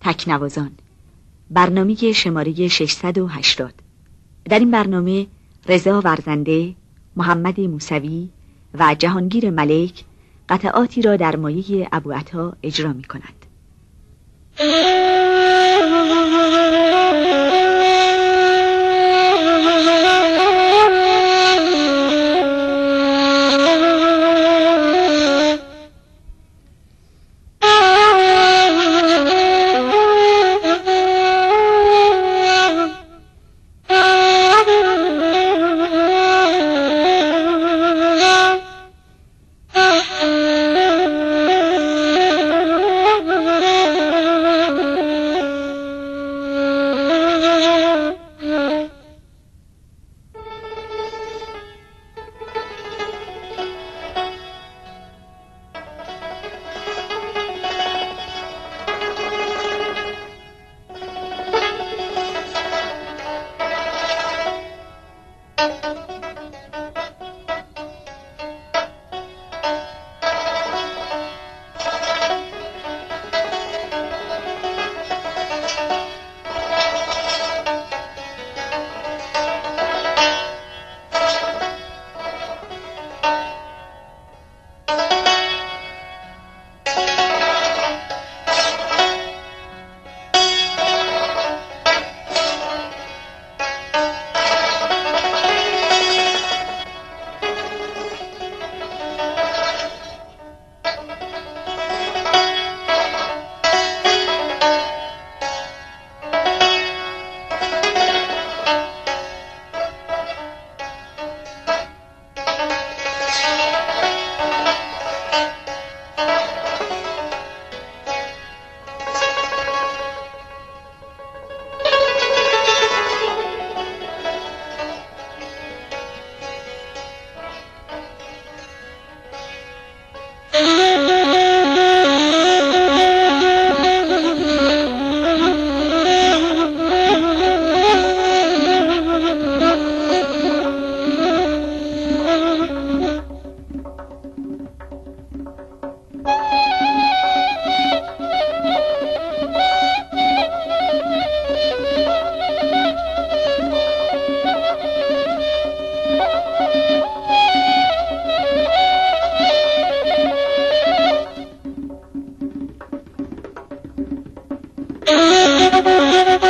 تکنوازان. برنامه شماره 680 در این برنامه رضا ورزنده محمد موسوی و جهانگیر ملک قطعاتی را در مایه ابو اجرا می کند Thank you.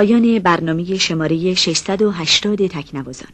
پایان برنامه شماره 680 تکنوازان.